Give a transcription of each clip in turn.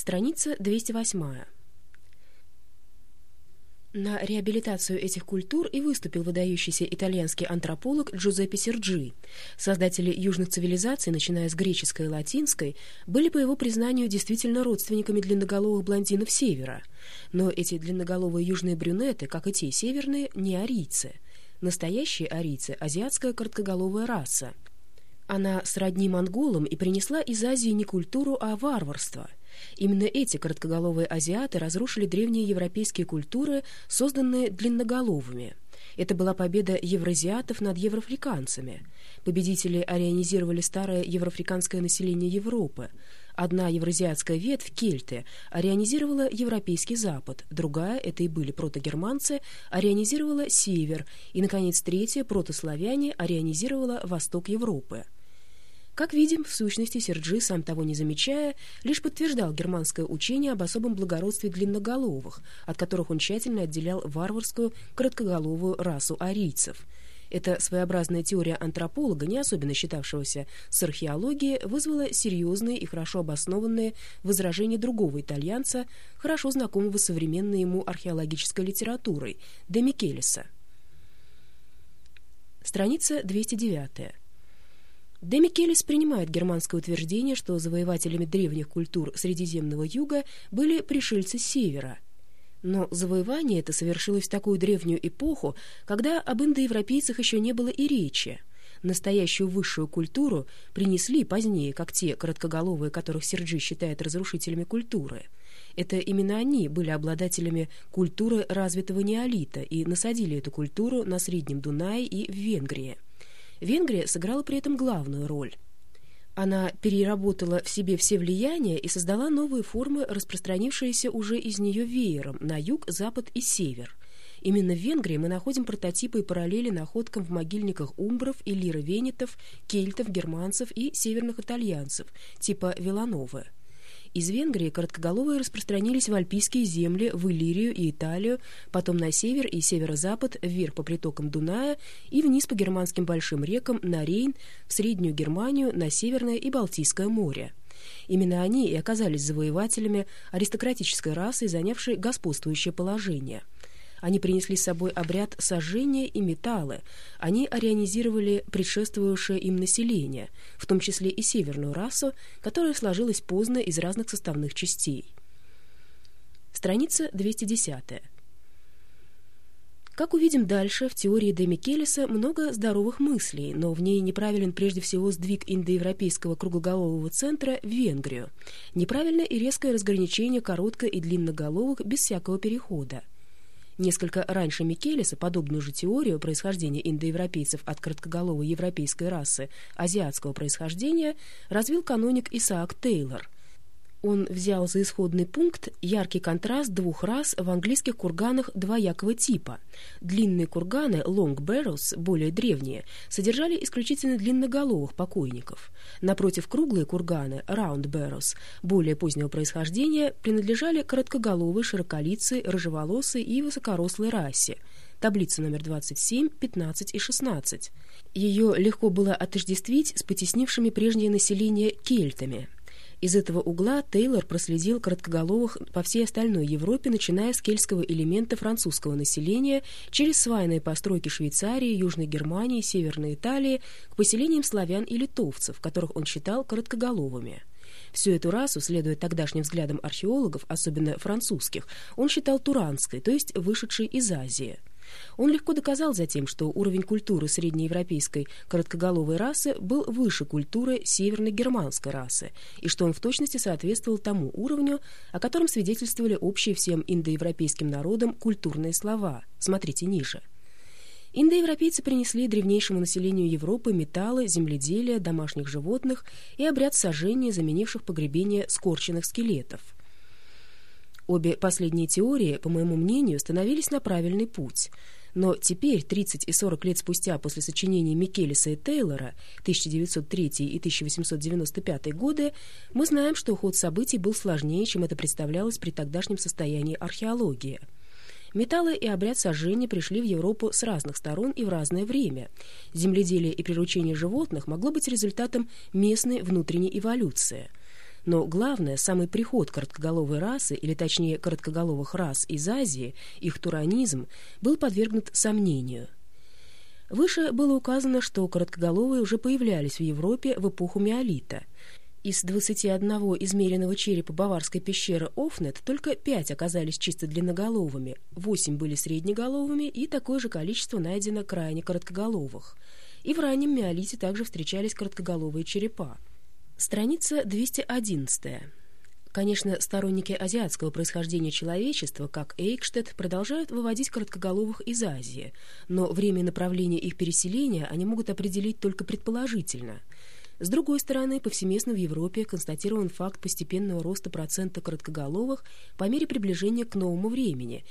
Страница 208. На реабилитацию этих культур и выступил выдающийся итальянский антрополог Джузеппе Серджи. Создатели южных цивилизаций, начиная с греческой и латинской, были, по его признанию, действительно родственниками длинноголовых блондинов севера. Но эти длинноголовые южные брюнеты, как и те северные, не арийцы. Настоящие арийцы – азиатская короткоголовая раса. Она сродни монголам и принесла из Азии не культуру, а варварство – Именно эти короткоголовые азиаты разрушили древние европейские культуры, созданные длинноголовыми. Это была победа евразиатов над евроафриканцами. Победители арианизировали старое евроафриканское население Европы. Одна евразиатская ветвь, кельты, арианизировала европейский запад, другая, это и были протогерманцы, арианизировала север, и, наконец, третья, протославяне, арианизировала восток Европы. Как видим, в сущности, Серджи, сам того не замечая, лишь подтверждал германское учение об особом благородстве длинноголовых, от которых он тщательно отделял варварскую короткоголовую расу арийцев. Эта своеобразная теория антрополога, не особенно считавшегося с археологией, вызвала серьезные и хорошо обоснованные возражения другого итальянца, хорошо знакомого современной ему археологической литературой, де Микелеса. Страница 209. Демикелис принимает германское утверждение, что завоевателями древних культур Средиземного юга были пришельцы с севера. Но завоевание это совершилось в такую древнюю эпоху, когда об индоевропейцах еще не было и речи. Настоящую высшую культуру принесли позднее, как те короткоголовые, которых Серджи считает разрушителями культуры. Это именно они были обладателями культуры развитого неолита и насадили эту культуру на Среднем Дунае и в Венгрии. Венгрия сыграла при этом главную роль. Она переработала в себе все влияния и создала новые формы, распространившиеся уже из нее веером на юг, запад и север. Именно в Венгрии мы находим прототипы и параллели находкам в могильниках умбров и лировенетов, кельтов, германцев и северных итальянцев, типа Вилановы. Из Венгрии короткоголовые распространились в альпийские земли, в Иллирию и Италию, потом на север и северо-запад, вверх по притокам Дуная и вниз по германским большим рекам на Рейн, в Среднюю Германию, на Северное и Балтийское море. Именно они и оказались завоевателями аристократической расы, занявшей господствующее положение – они принесли с собой обряд сожжения и металлы. Они арианизировали предшествующее им население, в том числе и северную расу, которая сложилась поздно из разных составных частей. Страница 210. Как увидим дальше, в теории Де Микелеса много здоровых мыслей, но в ней неправилен прежде всего сдвиг индоевропейского круглоголового центра в Венгрию. Неправильно и резкое разграничение коротко- и длинноголовых без всякого перехода. Несколько раньше Микелеса подобную же теорию происхождения индоевропейцев от короткоголовой европейской расы азиатского происхождения развил каноник Исаак Тейлор – он взял за исходный пункт яркий контраст двух рас в английских курганах двоякого типа. Длинные курганы, long barrels, более древние, содержали исключительно длинноголовых покойников. Напротив, круглые курганы, round barrels, более позднего происхождения, принадлежали короткоголовой, широколицей, рыжеволосой и высокорослой расе. Таблица номер 27, 15 и 16. Ее легко было отождествить с потеснившими прежнее население кельтами – из этого угла Тейлор проследил короткоголовых по всей остальной Европе, начиная с кельтского элемента французского населения, через свайные постройки Швейцарии, Южной Германии, Северной Италии, к поселениям славян и литовцев, которых он считал короткоголовыми. Всю эту расу, следуя тогдашним взглядам археологов, особенно французских, он считал туранской, то есть вышедшей из Азии. Он легко доказал затем, что уровень культуры среднеевропейской короткоголовой расы был выше культуры северной германской расы, и что он в точности соответствовал тому уровню, о котором свидетельствовали общие всем индоевропейским народам культурные слова. Смотрите ниже. Индоевропейцы принесли древнейшему населению Европы металлы, земледелие, домашних животных и обряд сожжения, заменивших погребение скорченных скелетов – Обе последние теории, по моему мнению, становились на правильный путь. Но теперь, 30 и 40 лет спустя после сочинений Микелиса и Тейлора 1903 и 1895 годы, мы знаем, что ход событий был сложнее, чем это представлялось при тогдашнем состоянии археологии. Металлы и обряд сожжения пришли в Европу с разных сторон и в разное время. Земледелие и приручение животных могло быть результатом местной внутренней эволюции – Но главное, самый приход короткоголовой расы, или точнее короткоголовых рас из Азии, их туранизм, был подвергнут сомнению. Выше было указано, что короткоголовые уже появлялись в Европе в эпоху миолита. Из 21 измеренного черепа баварской пещеры Офнет только 5 оказались чисто длинноголовыми, 8 были среднеголовыми и такое же количество найдено крайне короткоголовых. И в раннем миолите также встречались короткоголовые черепа. Страница 211. Конечно, сторонники азиатского происхождения человечества, как Эйкштедт, продолжают выводить короткоголовых из Азии, но время и направление их переселения они могут определить только предположительно. С другой стороны, повсеместно в Европе констатирован факт постепенного роста процента короткоголовых по мере приближения к новому времени,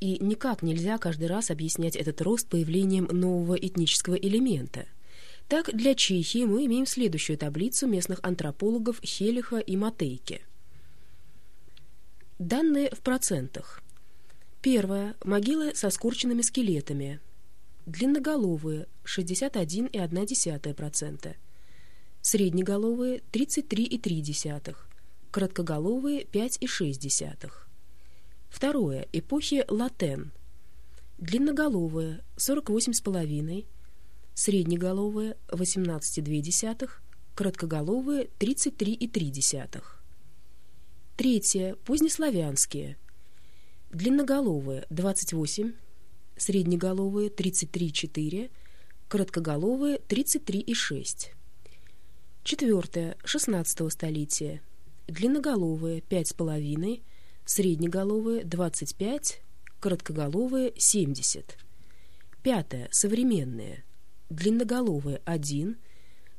и никак нельзя каждый раз объяснять этот рост появлением нового этнического элемента – так, для Чехии мы имеем следующую таблицу местных антропологов Хелиха и Матейки. Данные в процентах. Первое. Могилы со скорченными скелетами. Длинноголовые – 61,1%. Среднеголовые – 33,3%. Короткоголовые – 5,6%. Второе. Эпохи Латен. Длинноголовые – 48,5%, среднеголовые – 18,2, короткоголовые – 33,3. Третье – позднеславянские. Длинноголовые – 28, среднеголовые – 33,4, короткоголовые – 33,6. Четвертое – 16 столетия. Длинноголовые – 5,5, среднеголовые – 25, короткоголовые – 70. Пятое – современные – длинноголовые – 1,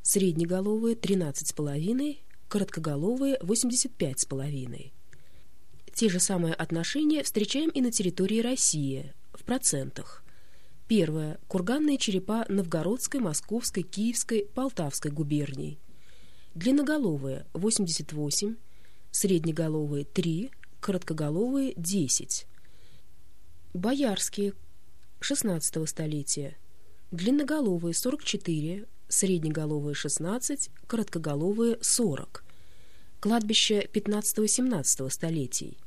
среднеголовые – 13,5, короткоголовые – 85,5. Те же самые отношения встречаем и на территории России, в процентах. Первое. Курганные черепа Новгородской, Московской, Киевской, Полтавской губерний. Длинноголовые – 88, среднеголовые – 3, короткоголовые – 10. Боярские – 16 столетия – длинноголовые 44, среднеголовые 16, короткоголовые 40. Кладбище 15-17 столетий.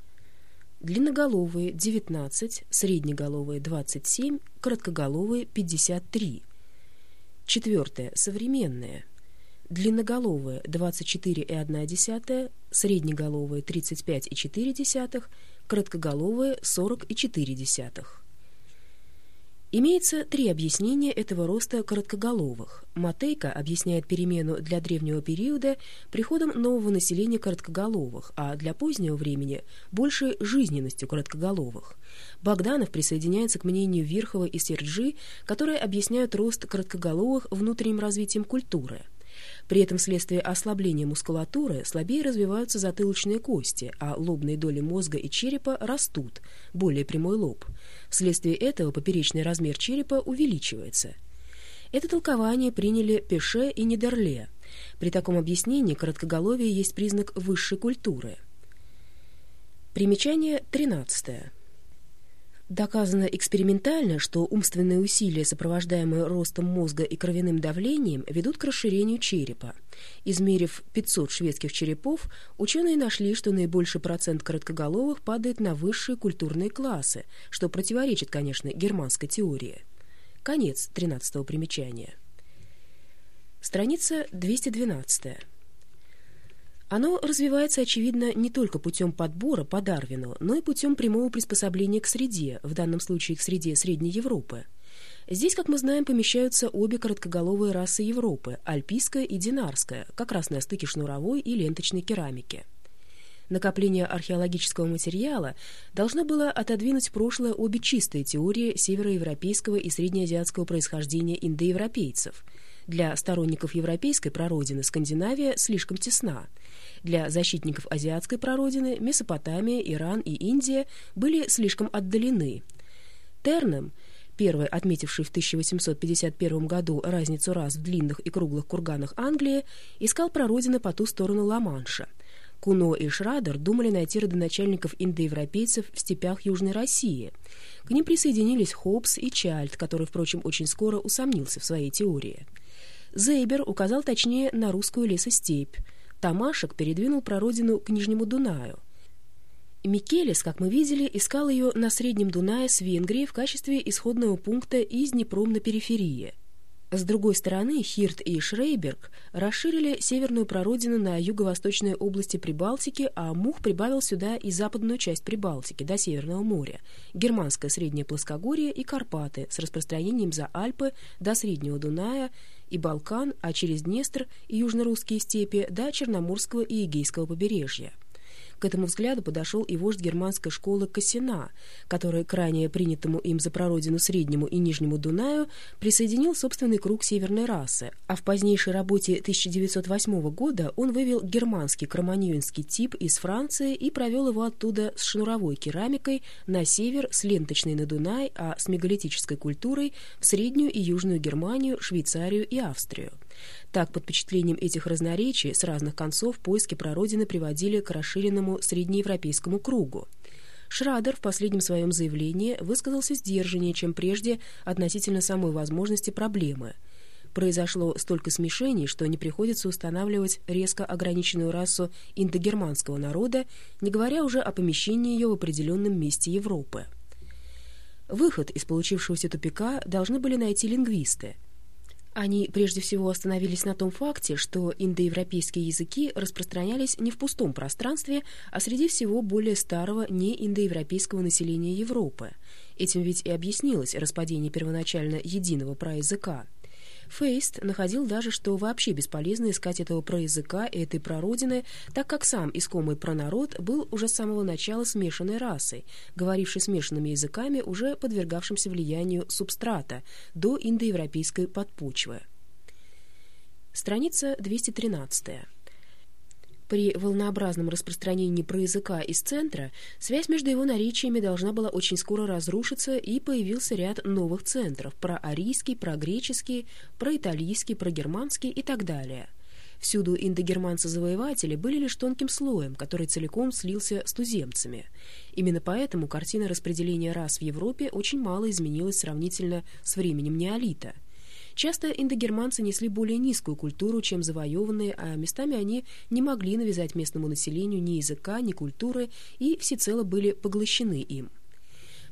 Длинноголовые 19, среднеголовые 27, короткоголовые 53. Четвертое. Современное. Длинноголовые 24,1, среднеголовые 35,4, короткоголовые 40,4. Имеется три объяснения этого роста короткоголовых. Матейка объясняет перемену для древнего периода приходом нового населения короткоголовых, а для позднего времени – большей жизненностью короткоголовых. Богданов присоединяется к мнению Верхова и Серджи, которые объясняют рост короткоголовых внутренним развитием культуры – при этом вследствие ослабления мускулатуры слабее развиваются затылочные кости, а лобные доли мозга и черепа растут, более прямой лоб. Вследствие этого поперечный размер черепа увеличивается. Это толкование приняли Пеше и Нидерле. При таком объяснении короткоголовие есть признак высшей культуры. Примечание 13. Доказано экспериментально, что умственные усилия, сопровождаемые ростом мозга и кровяным давлением, ведут к расширению черепа. Измерив 500 шведских черепов, ученые нашли, что наибольший процент короткоголовых падает на высшие культурные классы, что противоречит, конечно, германской теории. Конец 13 примечания. Страница 212. Оно развивается, очевидно, не только путем подбора по Дарвину, но и путем прямого приспособления к среде, в данном случае к среде Средней Европы. Здесь, как мы знаем, помещаются обе короткоголовые расы Европы – альпийская и динарская, как раз на стыке шнуровой и ленточной керамики. Накопление археологического материала должно было отодвинуть в прошлое обе чистые теории североевропейского и среднеазиатского происхождения индоевропейцев. Для сторонников европейской прародины Скандинавия слишком тесна – для защитников азиатской прародины Месопотамия, Иран и Индия были слишком отдалены. Тернем, первый отметивший в 1851 году разницу рас в длинных и круглых курганах Англии, искал прародины по ту сторону Ла-Манша. Куно и Шрадер думали найти родоначальников индоевропейцев в степях Южной России. К ним присоединились Хоббс и Чальд, который, впрочем, очень скоро усомнился в своей теории. Зейбер указал точнее на русскую лесостепь – Тамашек передвинул прародину к Нижнему Дунаю. Микелес, как мы видели, искал ее на Среднем Дунае с Венгрией в качестве исходного пункта из Днепром на периферии. С другой стороны, Хирт и Шрейберг расширили северную прародину на юго-восточной области Прибалтики, а Мух прибавил сюда и западную часть Прибалтики до Северного моря, германское среднее плоскогорье и Карпаты с распространением за Альпы до Среднего Дуная и Балкан, а через Днестр и южно-русские степи до Черноморского и Эгейского побережья. К этому взгляду подошел и вождь германской школы Кассина, который к ранее принятому им за прародину Среднему и Нижнему Дунаю присоединил собственный круг северной расы, а в позднейшей работе 1908 года он вывел германский кроманьонский тип из Франции и провел его оттуда с шнуровой керамикой на север, с ленточной на Дунай, а с мегалитической культурой в Среднюю и Южную Германию, Швейцарию и Австрию. Так, под впечатлением этих разноречий с разных концов поиски прародины приводили к расширенному среднеевропейскому кругу. Шрадер в последнем своем заявлении высказался сдержаннее, чем прежде относительно самой возможности проблемы. Произошло столько смешений, что не приходится устанавливать резко ограниченную расу индогерманского народа, не говоря уже о помещении ее в определенном месте Европы. Выход из получившегося тупика должны были найти лингвисты – они прежде всего остановились на том факте, что индоевропейские языки распространялись не в пустом пространстве, а среди всего более старого неиндоевропейского населения Европы. Этим ведь и объяснилось распадение первоначально единого праязыка. Фейст находил даже, что вообще бесполезно искать этого проязыка и этой прародины, так как сам искомый пронарод был уже с самого начала смешанной расой, говорившей смешанными языками, уже подвергавшимся влиянию субстрата до индоевропейской подпочвы. Страница 213. При волнообразном распространении проязыка из центра связь между его наречиями должна была очень скоро разрушиться, и появился ряд новых центров – проарийский, прогреческий, проиталийский, прогерманский и так далее. Всюду индогерманцы-завоеватели были лишь тонким слоем, который целиком слился с туземцами. Именно поэтому картина распределения рас в Европе очень мало изменилась сравнительно с временем неолита – Часто индогерманцы несли более низкую культуру, чем завоеванные, а местами они не могли навязать местному населению ни языка, ни культуры и всецело были поглощены им.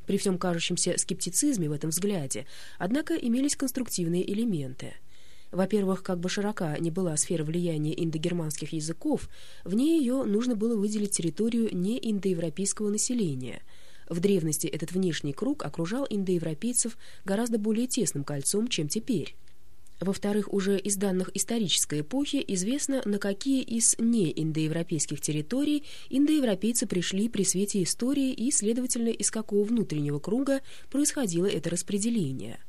При всем кажущемся скептицизме в этом взгляде, однако имелись конструктивные элементы. Во-первых, как бы широка ни была сфера влияния индогерманских языков, вне ее нужно было выделить территорию не индоевропейского населения – в древности этот внешний круг окружал индоевропейцев гораздо более тесным кольцом, чем теперь. Во-вторых, уже из данных исторической эпохи известно, на какие из неиндоевропейских территорий индоевропейцы пришли при свете истории и, следовательно, из какого внутреннего круга происходило это распределение.